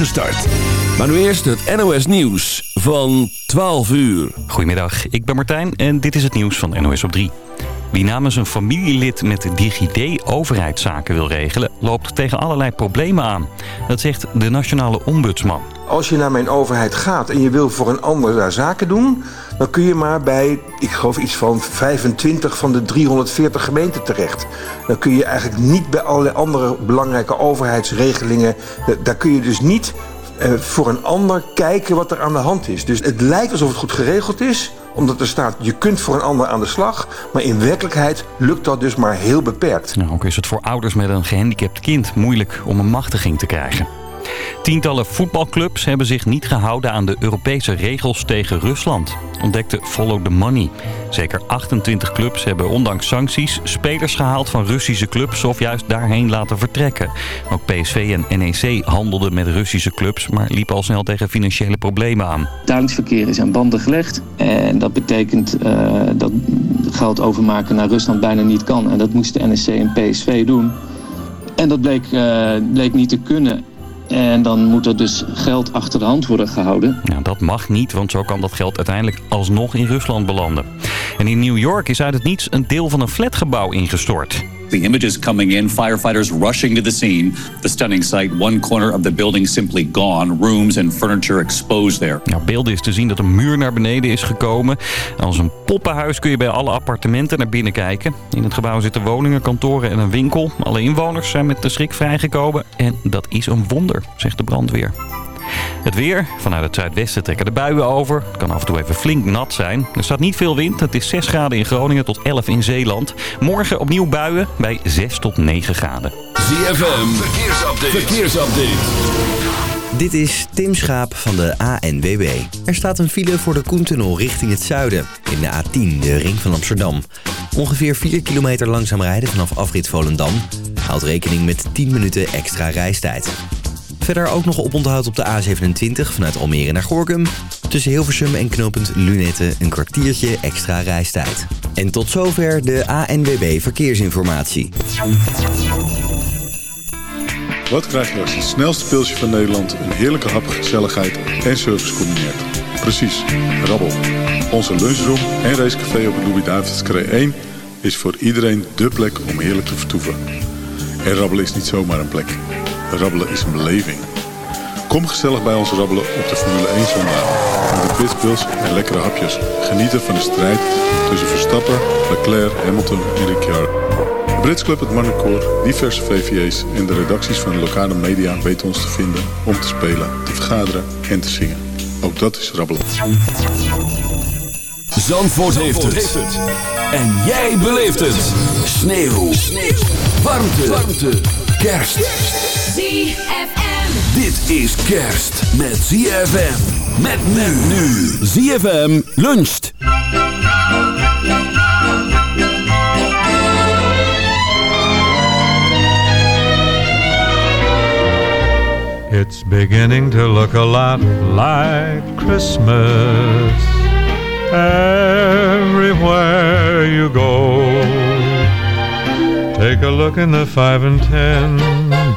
start. Maar nu eerst het NOS Nieuws van 12 uur. Goedemiddag, ik ben Martijn en dit is het nieuws van NOS op 3. Wie namens een familielid met DigiD overheidszaken wil regelen... loopt tegen allerlei problemen aan. Dat zegt de nationale ombudsman. Als je naar mijn overheid gaat en je wil voor een ander daar zaken doen... dan kun je maar bij, ik geloof iets van 25 van de 340 gemeenten terecht. Dan kun je eigenlijk niet bij allerlei andere belangrijke overheidsregelingen... daar kun je dus niet eh, voor een ander kijken wat er aan de hand is. Dus het lijkt alsof het goed geregeld is omdat er staat, je kunt voor een ander aan de slag. Maar in werkelijkheid lukt dat dus maar heel beperkt. Nou, ook is het voor ouders met een gehandicapt kind moeilijk om een machtiging te krijgen. Tientallen voetbalclubs hebben zich niet gehouden aan de Europese regels tegen Rusland, ontdekte Follow the Money. Zeker 28 clubs hebben ondanks sancties spelers gehaald van Russische clubs of juist daarheen laten vertrekken. Ook PSV en NEC handelden met Russische clubs, maar liepen al snel tegen financiële problemen aan. Betalingsverkeer is aan banden gelegd en dat betekent uh, dat geld overmaken naar Rusland bijna niet kan. En dat moesten NEC en PSV doen. En dat bleek, uh, bleek niet te kunnen. En dan moet er dus geld achter de hand worden gehouden. Ja, dat mag niet, want zo kan dat geld uiteindelijk alsnog in Rusland belanden. En in New York is uit het niets een deel van een flatgebouw ingestort. The images coming in, firefighters rushing to the scene. The stunning sight, one corner of the building simply gone. Rooms and furniture exposed there. Beelden te zien dat een muur naar beneden is gekomen. Als een poppenhuis kun je bij alle appartementen naar binnen kijken. In het gebouw zitten woningen, kantoren en een winkel. Alle inwoners zijn met de schrik vrijgekomen. En dat is een wonder, zegt de brandweer. Het weer. Vanuit het zuidwesten trekken de buien over. Het kan af en toe even flink nat zijn. Er staat niet veel wind. Het is 6 graden in Groningen tot 11 in Zeeland. Morgen opnieuw buien bij 6 tot 9 graden. ZFM. Verkeersupdate. Verkeersupdate. Dit is Tim Schaap van de ANWB. Er staat een file voor de Koentunnel richting het zuiden. In de A10, de ring van Amsterdam. Ongeveer 4 kilometer langzaam rijden vanaf afrit Volendam. Houd rekening met 10 minuten extra reistijd. Verder ook nog oponthoud op de A27 vanuit Almere naar Gorkum. Tussen Hilversum en knooppunt Lunette een kwartiertje extra reistijd. En tot zover de ANWB Verkeersinformatie. Wat krijg je als het snelste pilsje van Nederland... een heerlijke hap, gezelligheid en service combineert? Precies, rabbel. Onze lunchroom en racecafé op de Louis-David's 1... is voor iedereen dé plek om heerlijk te vertoeven. En rabbelen is niet zomaar een plek. Rabbelen is een beleving. Kom gezellig bij ons rabbelen op de Formule 1 zondag. Met de pitbulls en lekkere hapjes. Genieten van de strijd tussen Verstappen, Leclerc, Hamilton en Ricciardo. De Brits Club, het Marnecoor, diverse VVA's en de redacties van de lokale media weten ons te vinden om te spelen, te vergaderen en te zingen. Ook dat is rabbelen. Zandvoort, heeft, het. En jij beleeft het. Sneeuw. Sneeuw. Warmte. Warmte. Kerst. ZFM. Dit is kerst met ZFM. Met men nu. ZFM luncht. It's beginning to look a lot like Christmas everywhere you go. Take a look in the five and ten,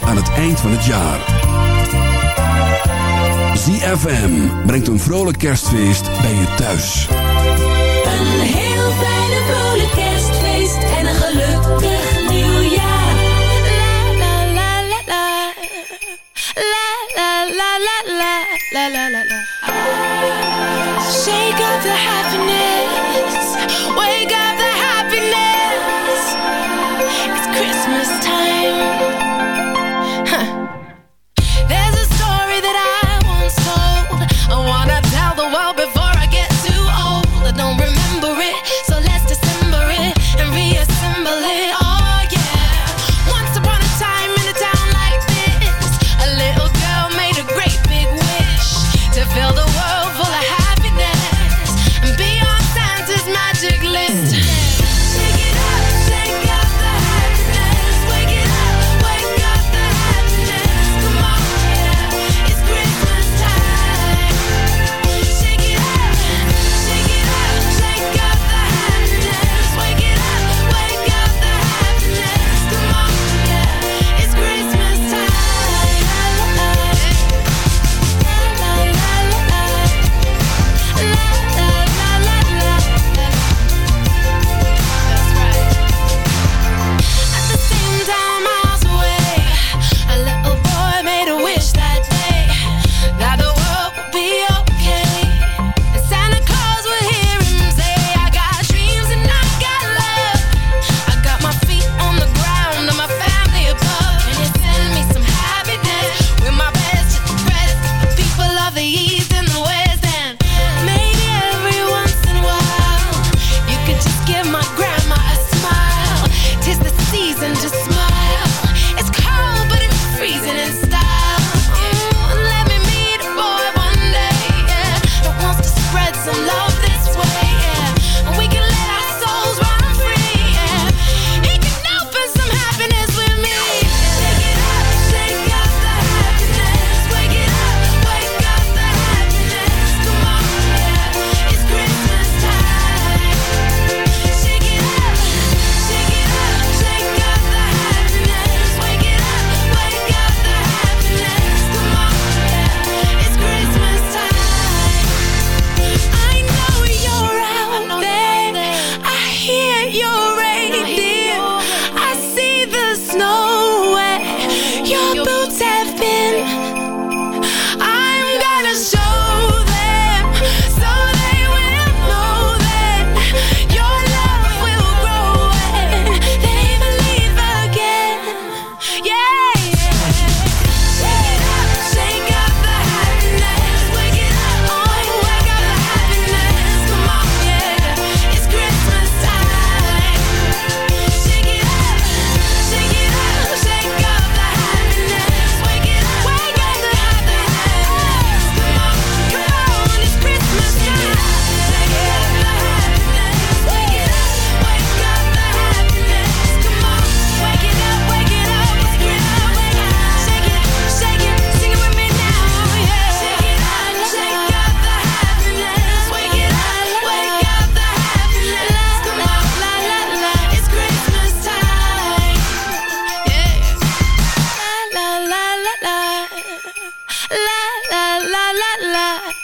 Aan het eind van het jaar. ZFM brengt een vrolijk kerstfeest bij je thuis. Een heel fijne vrolijk kerstfeest. En een gelukkig nieuwjaar. La la la la la. La la la la la. La la la la. Shake up the happiness.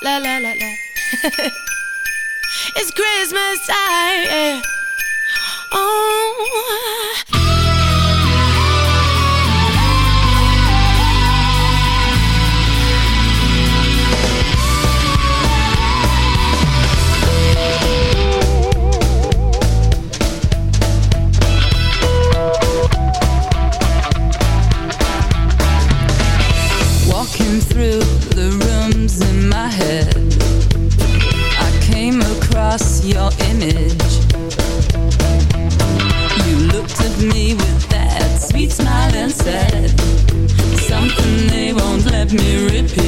la la la la. it's Christmas time. Yeah. Oh, said something they won't let me repeat.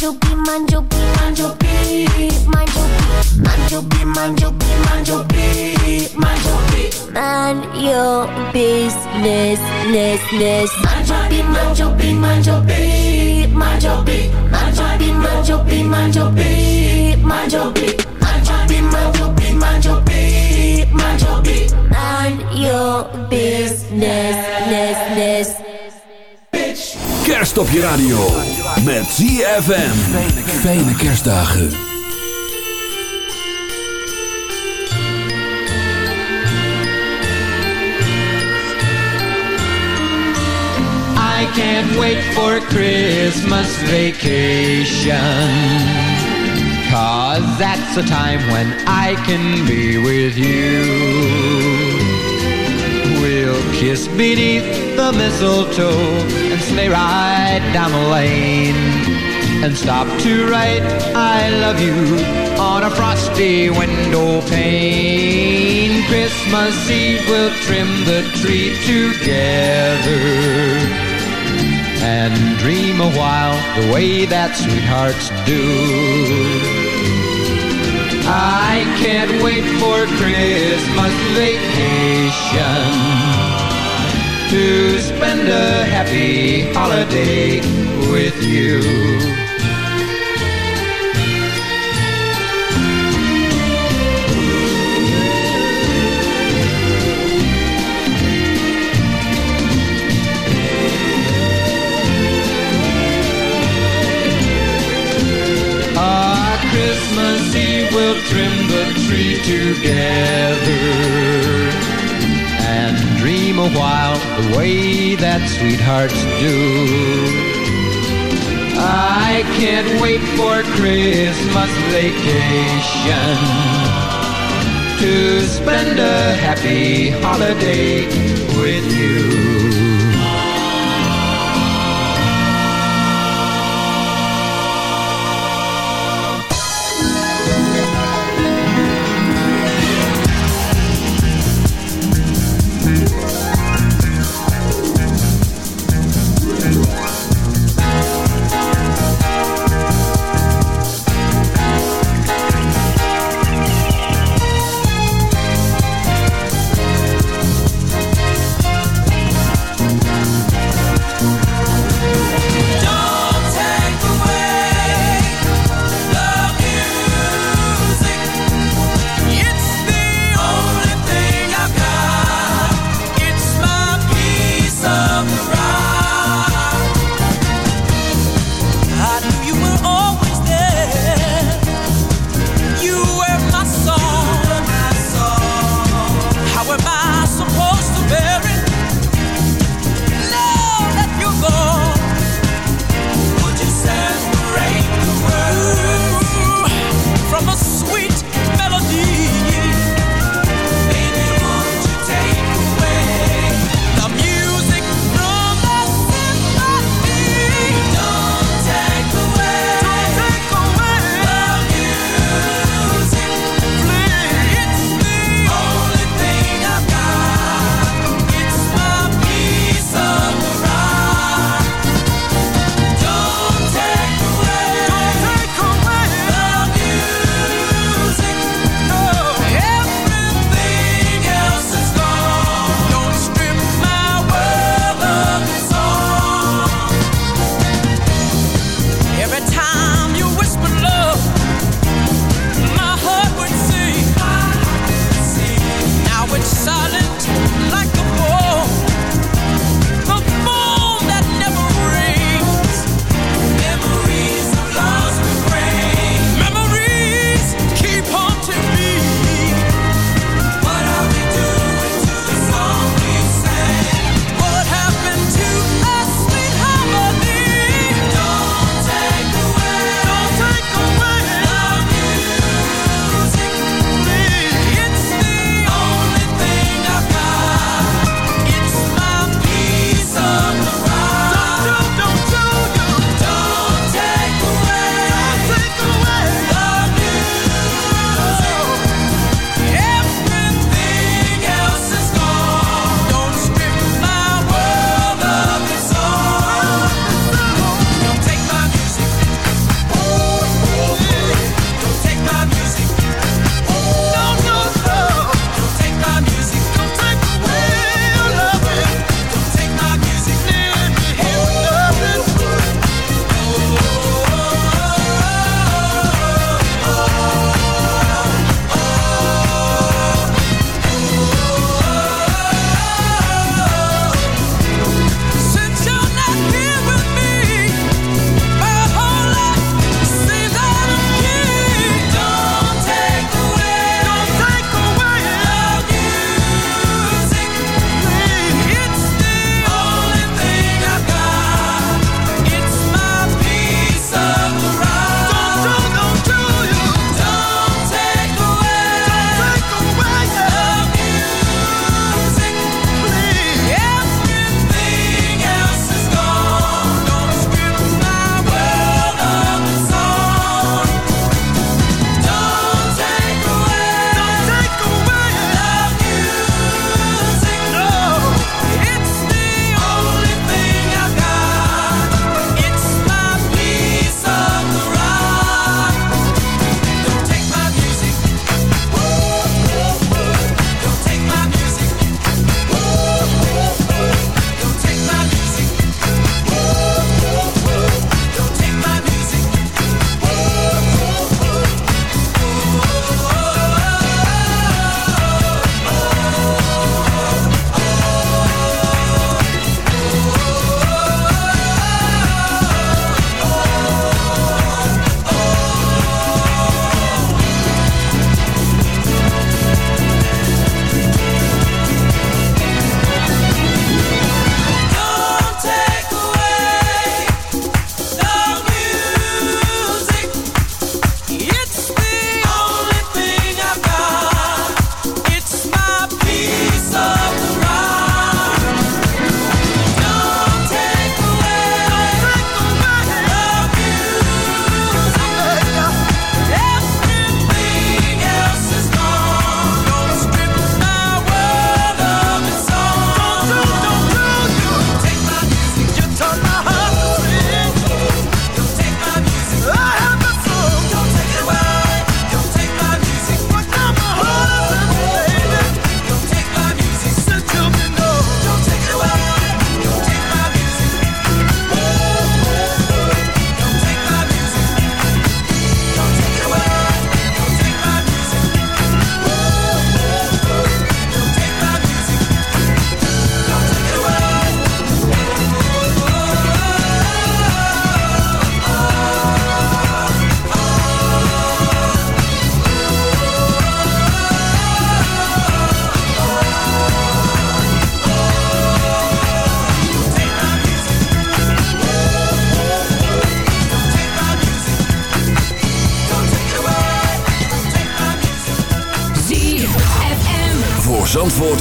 Your beat, mind your beat, mind your beat, mind your business, ness, ness. Mind your beat, mind your beat, mind your beat, mind your beat. Mind your business, ness, ness. Kerst op je radio. Met ZFM. Fijne kerstdagen. I can't wait for Christmas vacation. Cause that's the time when I can be with you. We'll kiss beneath the mistletoe and sleigh ride down the lane. And stop to write I love you on a frosty window pane. Christmas Eve we'll trim the tree together and dream a while the way that sweethearts do. I can't wait for Christmas vacation to spend a happy holiday with you. Trim the tree together and dream a while the way that sweethearts do. I can't wait for Christmas vacation to spend a happy holiday with you.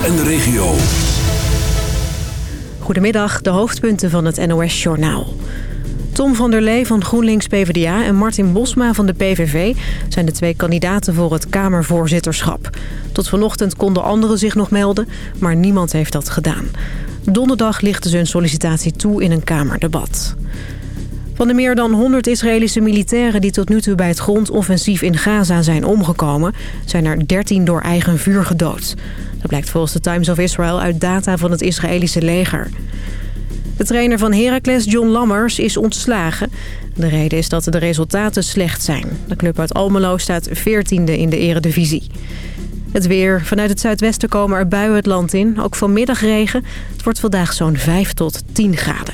en de regio. Goedemiddag, de hoofdpunten van het NOS-journaal. Tom van der Lee van GroenLinks PvdA en Martin Bosma van de PVV... zijn de twee kandidaten voor het Kamervoorzitterschap. Tot vanochtend konden anderen zich nog melden, maar niemand heeft dat gedaan. Donderdag lichten ze hun sollicitatie toe in een Kamerdebat. Van de meer dan 100 Israëlische militairen die tot nu toe bij het grondoffensief in Gaza zijn omgekomen... zijn er 13 door eigen vuur gedood. Dat blijkt volgens de Times of Israel uit data van het Israëlische leger. De trainer van Heracles, John Lammers, is ontslagen. De reden is dat de resultaten slecht zijn. De club uit Almelo staat 14e in de eredivisie. Het weer. Vanuit het zuidwesten komen er buien het land in. Ook vanmiddag regen. Het wordt vandaag zo'n 5 tot 10 graden.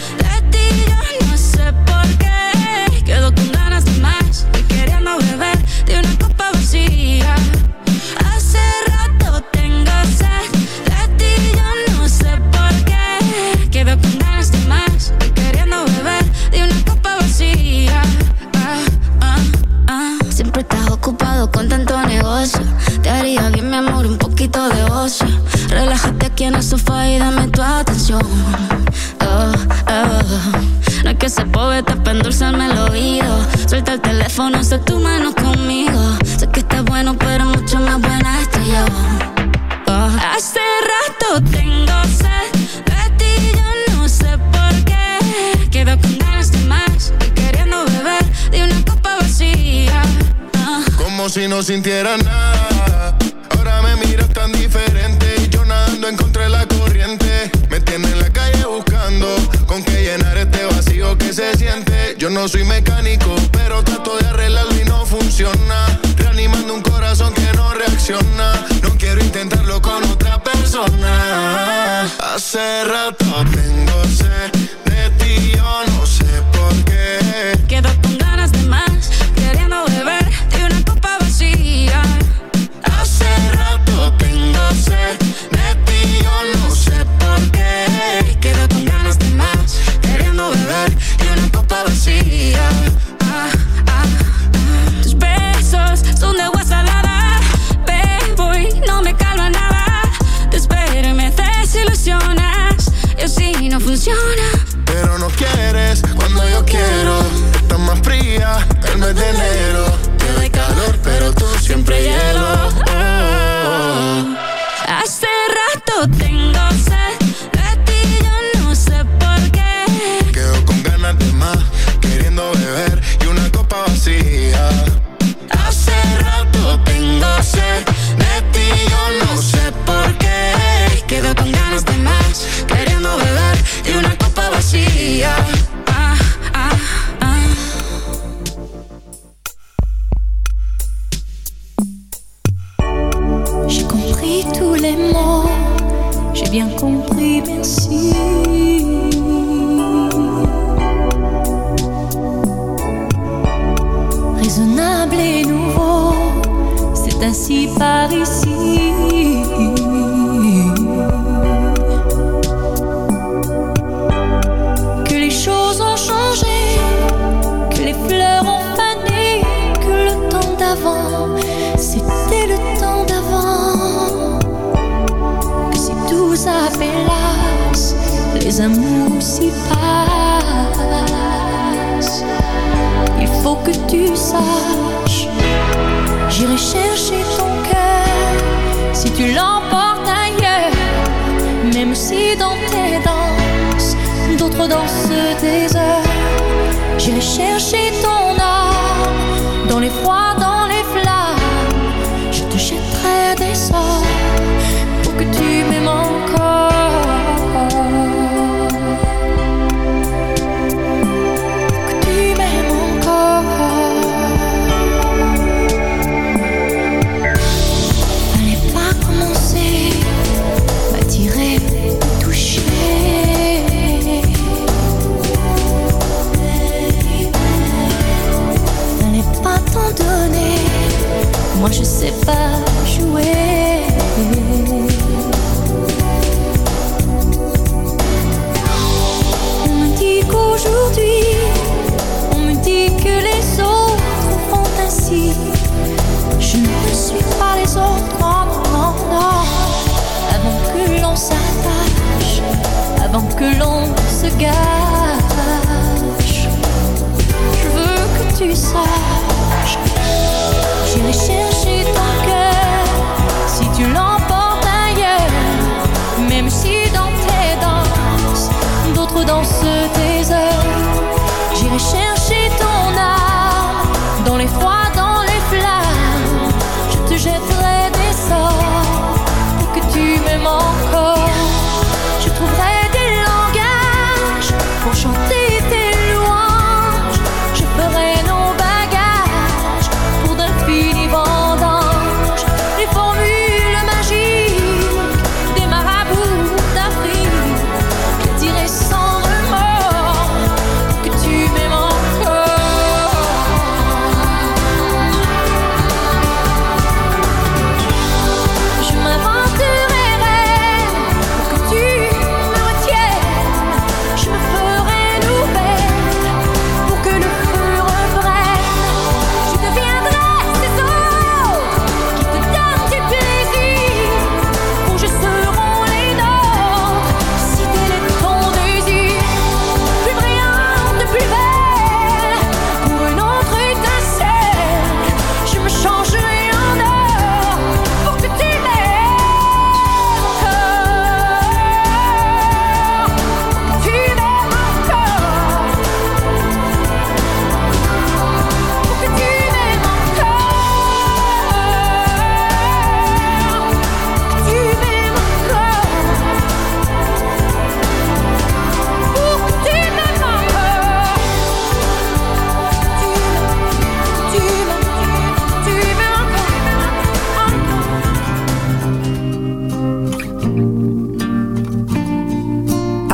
side.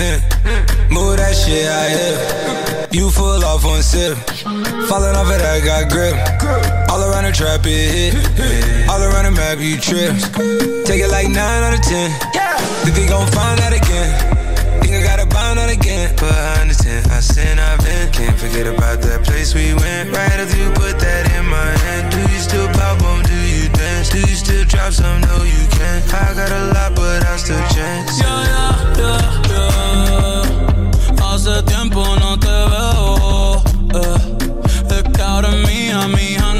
Move that shit out here. You full off one sip. Falling off it, I got grip. All around the trap, it hit. All around the map, you trip. Take it like 9 out of 10. Think they gon' find that again. Think I gotta bind out again. But I understand, I sin, I've been. Can't forget about that place we went. Right after you put that in my hand. Do you still pop on? Do you? Do you still drop some? No, you can't. I got a lot, but I still chance. Yeah, yeah, yeah, yeah. Hace tiempo no te veo. Eh. eh. Es que ahora mía, mía,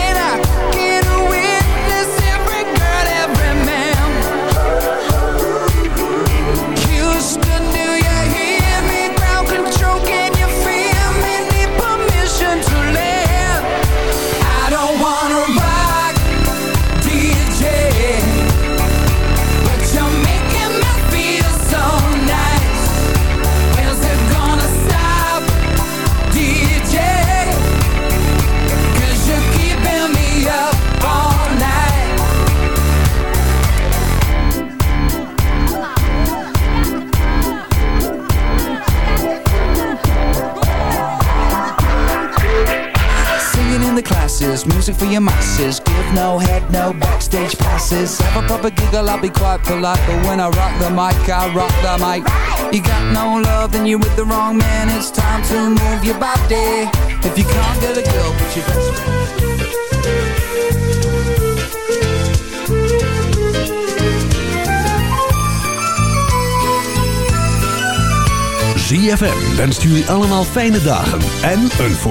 Music for your masses. Give no head, no backstage passes. Have a proper giggle, I'll be quite polite. But when I rock the mic, I rock the mic. You got no love, then you're with the wrong man. It's time to move your body. If you can't get a girl, put your best. ZFM wenst jullie allemaal fijne dagen en een voor